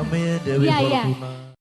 Utami Dewi iya. Fortuna.